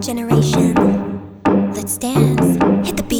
generation. Let's dance, hit the beat